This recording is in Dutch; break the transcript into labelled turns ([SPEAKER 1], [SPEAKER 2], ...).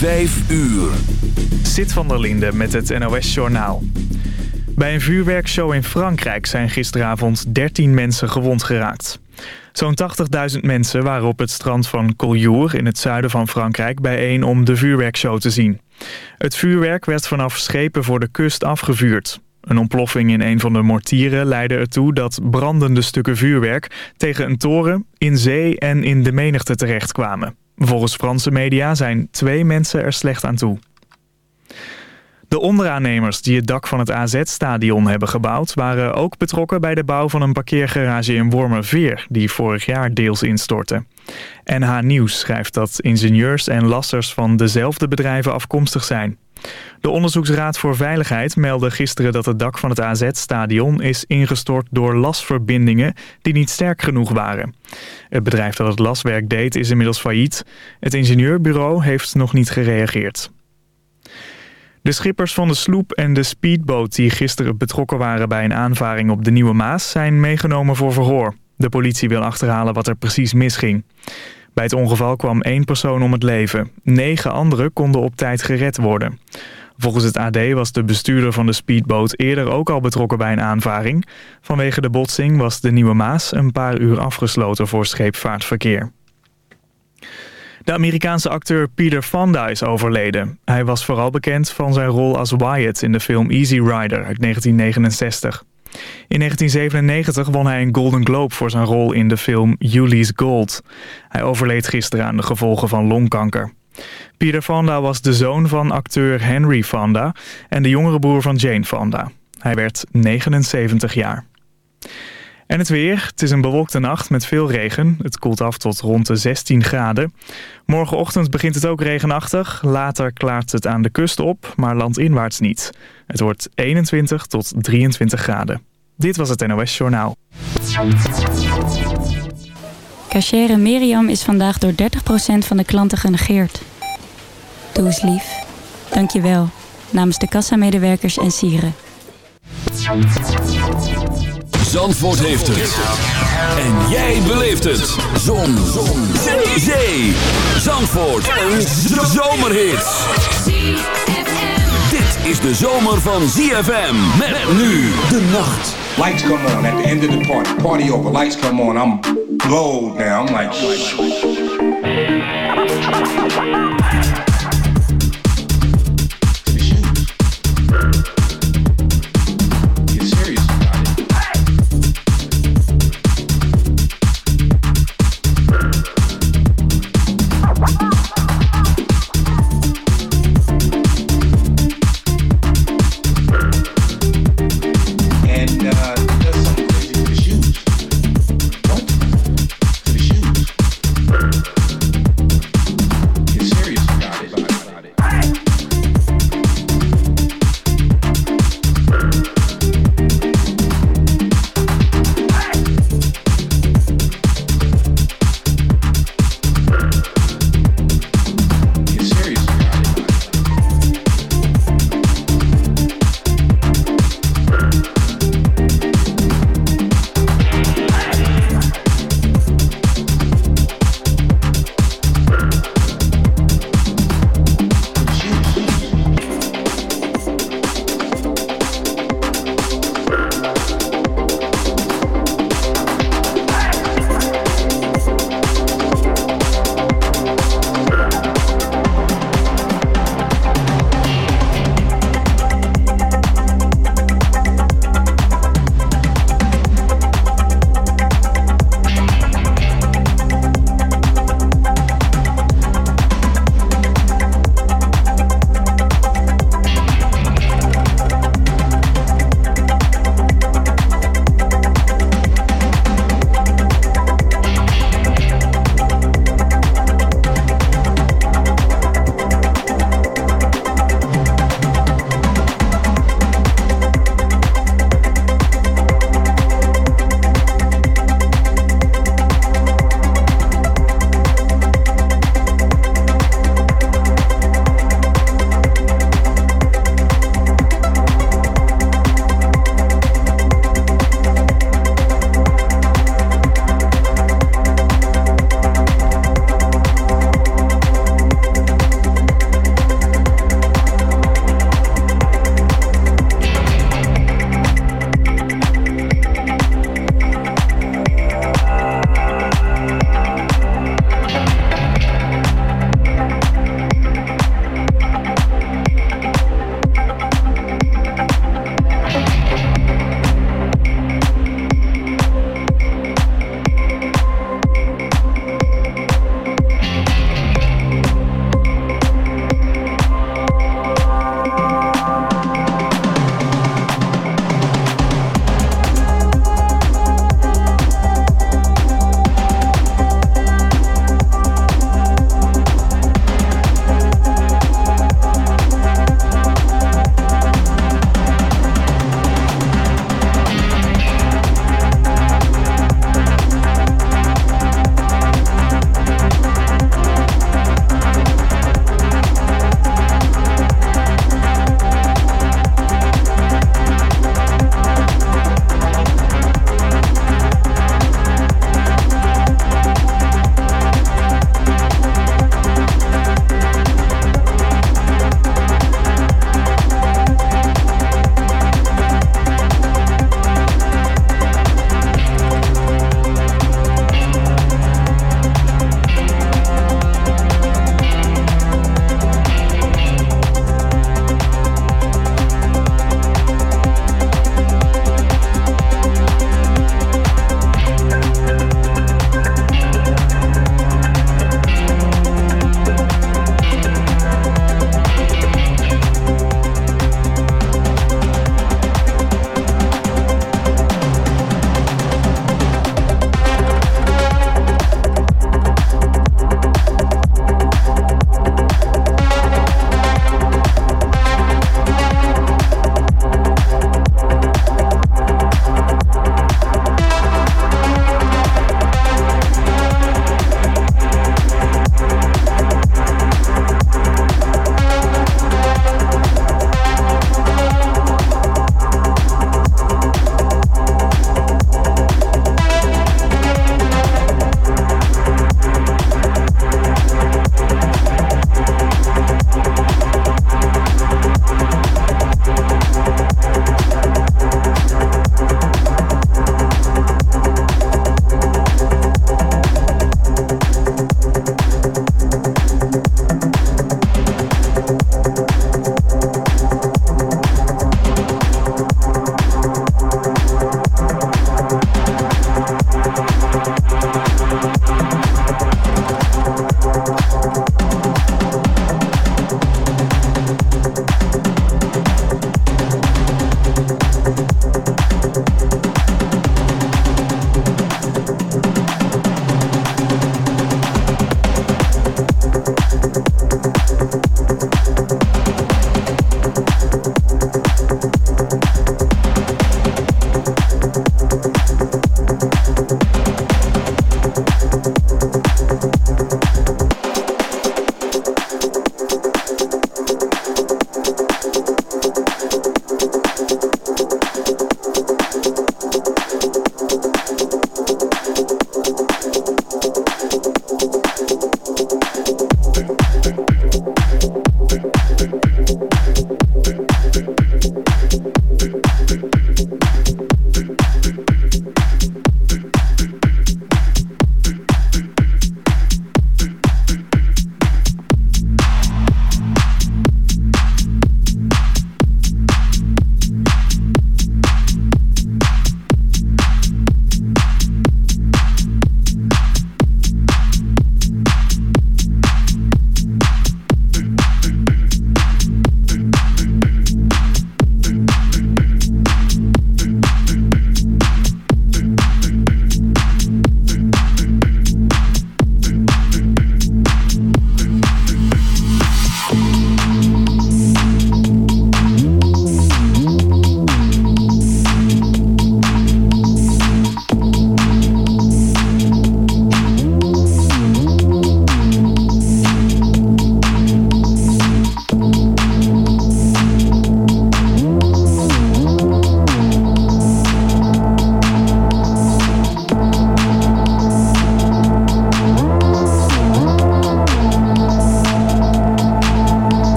[SPEAKER 1] Vijf uur.
[SPEAKER 2] Zit van der Linde met het NOS-journaal. Bij een vuurwerkshow in Frankrijk zijn gisteravond 13 mensen gewond geraakt. Zo'n 80.000 mensen waren op het strand van Collioure in het zuiden van Frankrijk bijeen om de vuurwerkshow te zien. Het vuurwerk werd vanaf schepen voor de kust afgevuurd. Een ontploffing in een van de mortieren leidde ertoe dat brandende stukken vuurwerk tegen een toren, in zee en in de menigte terechtkwamen. Volgens Franse media zijn twee mensen er slecht aan toe. De onderaannemers die het dak van het AZ-stadion hebben gebouwd... waren ook betrokken bij de bouw van een parkeergarage in Wormerveer... die vorig jaar deels instortte. NH Nieuws schrijft dat ingenieurs en lassers van dezelfde bedrijven afkomstig zijn. De Onderzoeksraad voor Veiligheid meldde gisteren dat het dak van het AZ-stadion is ingestort door lasverbindingen die niet sterk genoeg waren. Het bedrijf dat het laswerk deed is inmiddels failliet. Het ingenieurbureau heeft nog niet gereageerd. De schippers van de sloep en de speedboot die gisteren betrokken waren bij een aanvaring op de Nieuwe Maas zijn meegenomen voor verhoor. De politie wil achterhalen wat er precies misging. Bij het ongeval kwam één persoon om het leven. Negen anderen konden op tijd gered worden. Volgens het AD was de bestuurder van de speedboot eerder ook al betrokken bij een aanvaring. Vanwege de botsing was de Nieuwe Maas een paar uur afgesloten voor scheepvaartverkeer. De Amerikaanse acteur Peter Fonda is overleden. Hij was vooral bekend van zijn rol als Wyatt in de film Easy Rider uit 1969. In 1997 won hij een Golden Globe voor zijn rol in de film Julie's Gold. Hij overleed gisteren aan de gevolgen van longkanker. Peter Fonda was de zoon van acteur Henry Fonda en de jongere broer van Jane Fonda. Hij werd 79 jaar. En het weer. Het is een bewolkte nacht met veel regen. Het koelt af tot rond de 16 graden. Morgenochtend begint het ook regenachtig. Later klaart het aan de kust op, maar landinwaarts niet. Het wordt 21 tot 23 graden. Dit was het NOS Journaal.
[SPEAKER 3] Cachere Miriam is vandaag door 30% van de klanten genegeerd. Doe eens lief. Dank je wel. Namens de kassamedewerkers en sieren.
[SPEAKER 1] Zandvoort heeft het. En jij beleeft het. Zon. Zon. Zee. Zandvoort. Een zomerhit. Dit is de zomer van ZFM. Met nu de nacht.
[SPEAKER 4] Lights come on at the end of the party. Party over. Lights come on. I'm blowed now. I'm like...